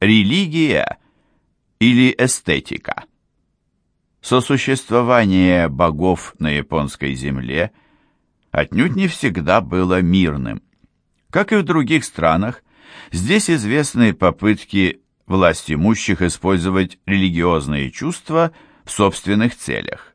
религия или эстетика? Сосуществование богов на японской земле отнюдь не всегда было мирным. Как и в других странах, здесь известны попытки власть имущих использовать религиозные чувства в собственных целях.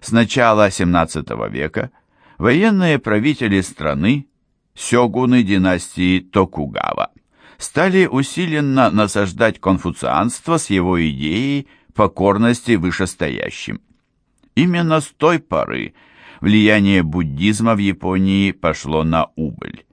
С начала XVII века военные правители страны, сёгуны династии Токугава, стали усиленно насаждать конфуцианство с его идеей покорности вышестоящим. Именно с той поры влияние буддизма в Японии пошло на убыль.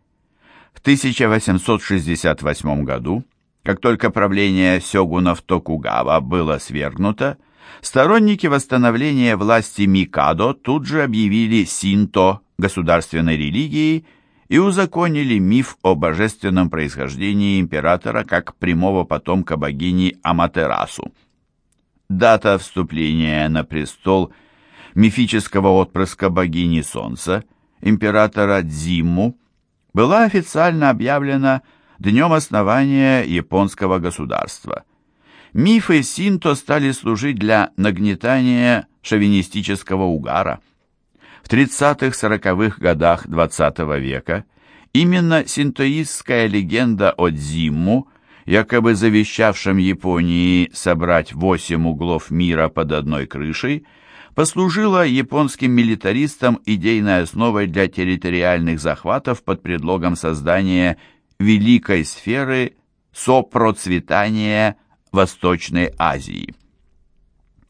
В 1868 году как только правление сёгунов Токугава было свергнуто, сторонники восстановления власти Микадо тут же объявили синто государственной религией и узаконили миф о божественном происхождении императора как прямого потомка богини Аматерасу. Дата вступления на престол мифического отпрыска богини Солнца, императора Дзиму, была официально объявлена днем основания японского государства. Мифы синто стали служить для нагнетания шовинистического угара. В 30-40-х годах XX -го века именно синтоистская легенда о Дзимму, якобы завещавшем Японии собрать восемь углов мира под одной крышей, послужила японским милитаристам идейной основой для территориальных захватов под предлогом создания великой сферы сопроцветания Восточной Азии.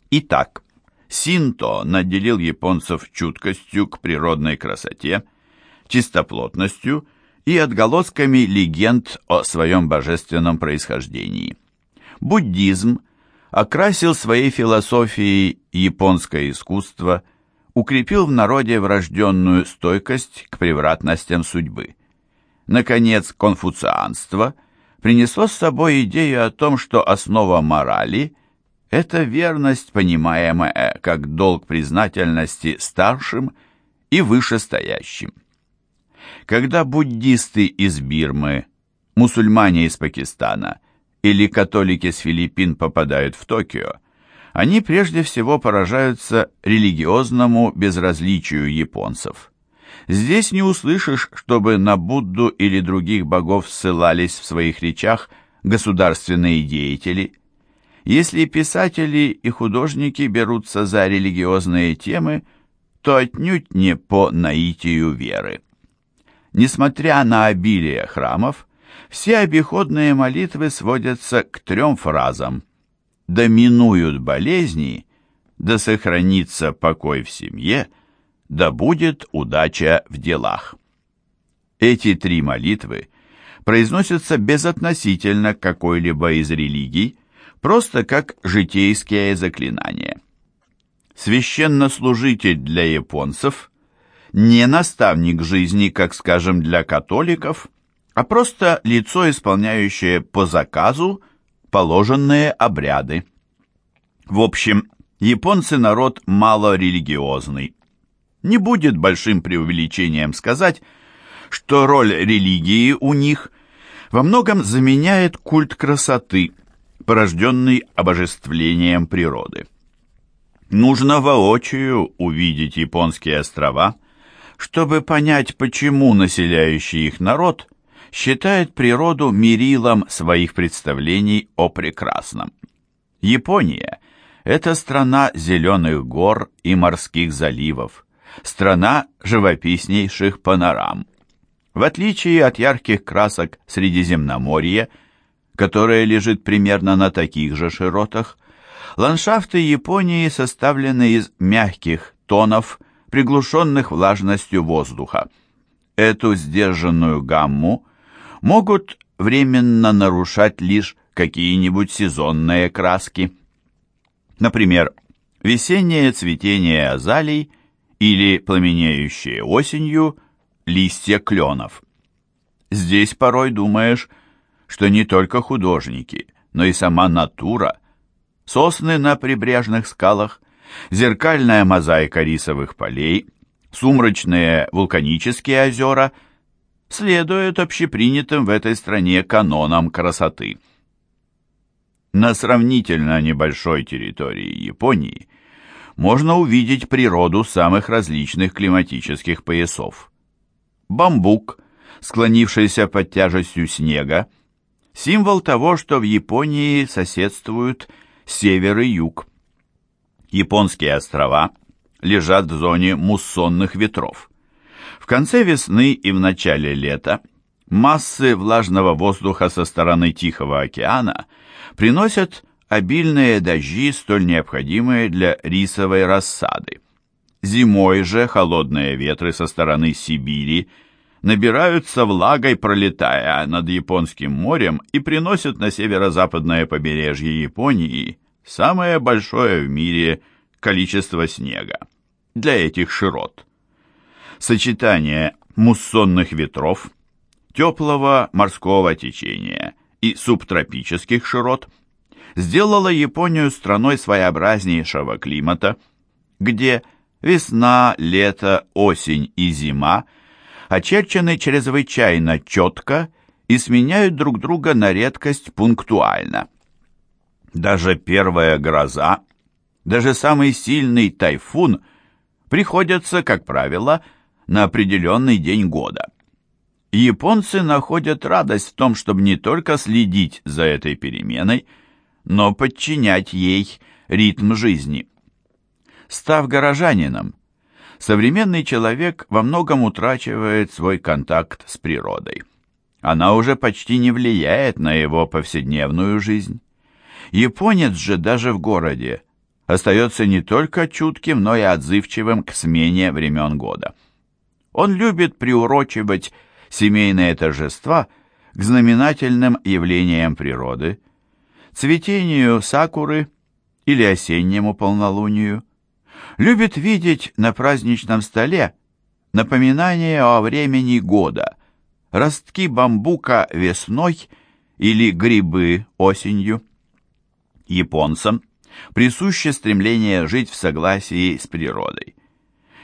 Итак, Синто наделил японцев чуткостью к природной красоте, чистоплотностью и отголосками легенд о своем божественном происхождении. Буддизм окрасил своей философией японское искусство, укрепил в народе врожденную стойкость к превратностям судьбы. Наконец, конфуцианство принесло с собой идею о том, что основа морали – это верность, понимаемая как долг признательности старшим и вышестоящим. Когда буддисты из Бирмы, мусульмане из Пакистана или католики с Филиппин попадают в Токио, они прежде всего поражаются религиозному безразличию японцев – Здесь не услышишь, чтобы на Будду или других богов ссылались в своих речах государственные деятели. Если писатели и художники берутся за религиозные темы, то отнюдь не по наитию веры. Несмотря на обилие храмов, все обиходные молитвы сводятся к трем фразам «Да минуют болезни», «Да сохранится покой в семье», да будет удача в делах. Эти три молитвы произносятся безотносительно к какой-либо из религий, просто как житейские заклинания. Священнослужитель для японцев не наставник жизни, как, скажем, для католиков, а просто лицо, исполняющее по заказу положенные обряды. В общем, японцы народ малорелигиозный. Не будет большим преувеличением сказать, что роль религии у них во многом заменяет культ красоты, порожденный обожествлением природы. Нужно воочию увидеть японские острова, чтобы понять, почему населяющий их народ считает природу мерилом своих представлений о прекрасном. Япония – это страна зеленых гор и морских заливов, страна живописнейших панорам. В отличие от ярких красок Средиземноморья, которое лежит примерно на таких же широтах, ландшафты Японии составлены из мягких тонов, приглушенных влажностью воздуха. Эту сдержанную гамму могут временно нарушать лишь какие-нибудь сезонные краски. Например, весеннее цветение азалий или пламенеющие осенью листья кленов. Здесь порой думаешь, что не только художники, но и сама натура, сосны на прибрежных скалах, зеркальная мозаика рисовых полей, сумрачные вулканические озера следуют общепринятым в этой стране канонам красоты. на сравнительно небольшой территории Японии можно увидеть природу самых различных климатических поясов. Бамбук, склонившийся под тяжестью снега, символ того, что в Японии соседствуют север и юг. Японские острова лежат в зоне муссонных ветров. В конце весны и в начале лета массы влажного воздуха со стороны Тихого океана приносят обильные дожди, столь необходимые для рисовой рассады. Зимой же холодные ветры со стороны Сибири набираются влагой, пролетая над Японским морем и приносят на северо-западное побережье Японии самое большое в мире количество снега для этих широт. Сочетание муссонных ветров, теплого морского течения и субтропических широт сделало Японию страной своеобразнейшего климата, где весна, лето, осень и зима очерчены чрезвычайно четко и сменяют друг друга на редкость пунктуально. Даже первая гроза, даже самый сильный тайфун приходятся, как правило, на определенный день года. Японцы находят радость в том, чтобы не только следить за этой переменой, но подчинять ей ритм жизни. Став горожанином, современный человек во многом утрачивает свой контакт с природой. Она уже почти не влияет на его повседневную жизнь. Японец же даже в городе остается не только чутким, но и отзывчивым к смене времен года. Он любит приурочивать семейные торжества к знаменательным явлениям природы, цветению сакуры или осеннему полнолунию, любит видеть на праздничном столе напоминание о времени года, ростки бамбука весной или грибы осенью. Японцам присуще стремление жить в согласии с природой.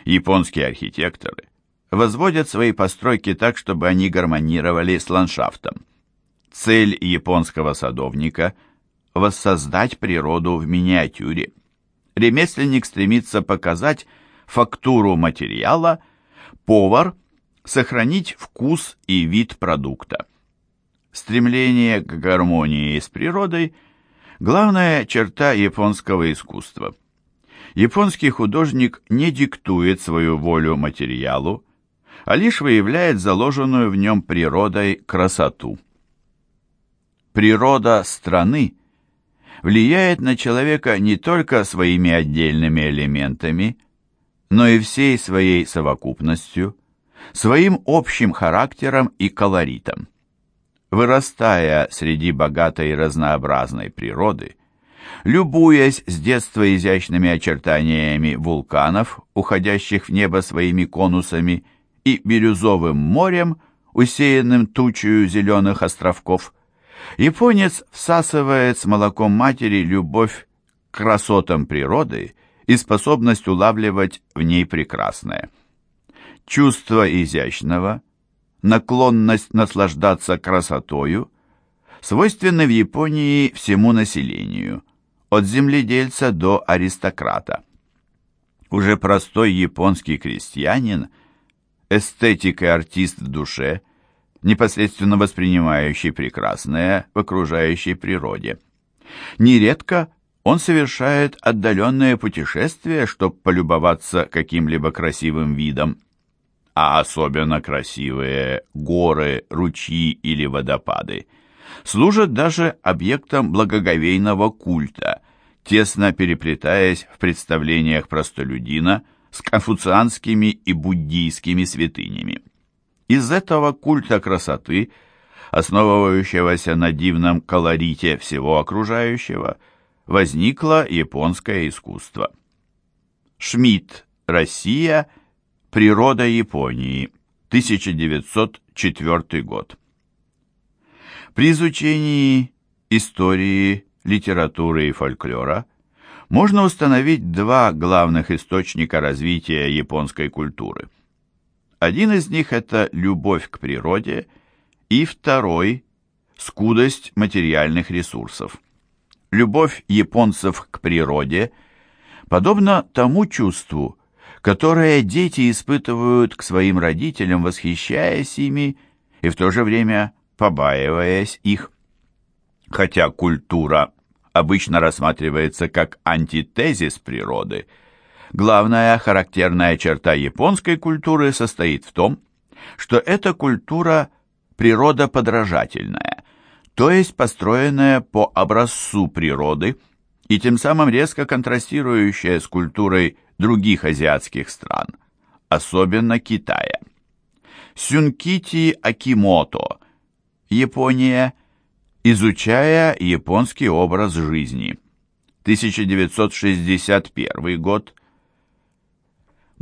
Японские архитекторы возводят свои постройки так, чтобы они гармонировали с ландшафтом. Цель японского садовника – воссоздать природу в миниатюре. Ремесленник стремится показать фактуру материала, повар – сохранить вкус и вид продукта. Стремление к гармонии с природой – главная черта японского искусства. Японский художник не диктует свою волю материалу, а лишь выявляет заложенную в нем природой красоту. Природа страны влияет на человека не только своими отдельными элементами, но и всей своей совокупностью, своим общим характером и колоритом. Вырастая среди богатой и разнообразной природы, любуясь с детства изящными очертаниями вулканов, уходящих в небо своими конусами, и бирюзовым морем, усеянным тучью зеленых островков, японец всасывает с молоком матери любовь к красотам природы и способность улавливать в ней прекрасное. Чувство изящного, наклонность наслаждаться красотою свойственны в Японии всему населению, от земледельца до аристократа. Уже простой японский крестьянин – эстетик и артист в душе, непосредственно воспринимающий прекрасное в окружающей природе. Нередко он совершает отдаленное путешествие, чтобы полюбоваться каким-либо красивым видом. А особенно красивые горы, ручьи или водопады служат даже объектом благоговейного культа, тесно переплетаясь в представлениях простолюдина с конфуцианскими и буддийскими святынями. Из этого культа красоты, основывающегося на дивном колорите всего окружающего, возникло японское искусство. Шмидт, Россия, природа Японии, 1904 год. При изучении истории, литературы и фольклора можно установить два главных источника развития японской культуры. Один из них – это любовь к природе, и второй – скудость материальных ресурсов. любовь японцев к природе подобна тому чувству, которое дети испытывают к своим родителям, восхищаясь ими и в то же время побаиваясь их. Хотя культура обычно рассматривается как антитезис природы, главная характерная черта японской культуры состоит в том, что эта культура природоподражательная, то есть построенная по образцу природы и тем самым резко контрастирующая с культурой других азиатских стран, особенно Китая. Сюнкити Акимото, Япония, изучая японский образ жизни. 1961 год.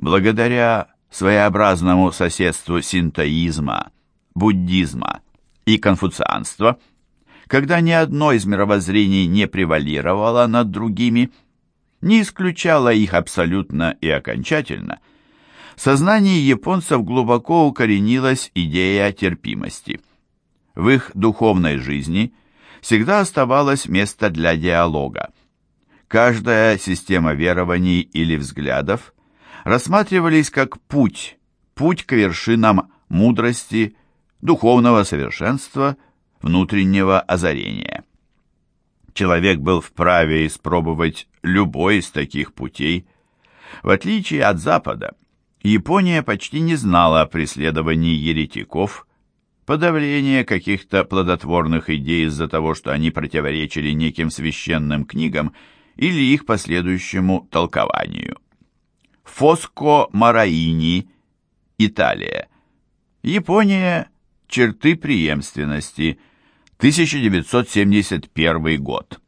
Благодаря своеобразному соседству синтоизма, буддизма и конфуцианства, когда ни одно из мировоззрений не превалировало над другими, не исключало их абсолютно и окончательно, в сознании японцев глубоко укоренилась идея терпимости. В их духовной жизни всегда оставалось место для диалога. Каждая система верований или взглядов рассматривались как путь, путь к вершинам мудрости, духовного совершенства, внутреннего озарения. Человек был вправе испробовать любой из таких путей. В отличие от Запада, Япония почти не знала о преследовании еретиков, подавлении каких-то плодотворных идей из-за того, что они противоречили неким священным книгам или их последующему толкованию. Фоско Мараини, Италия. Япония. Черты преемственности. 1971 год.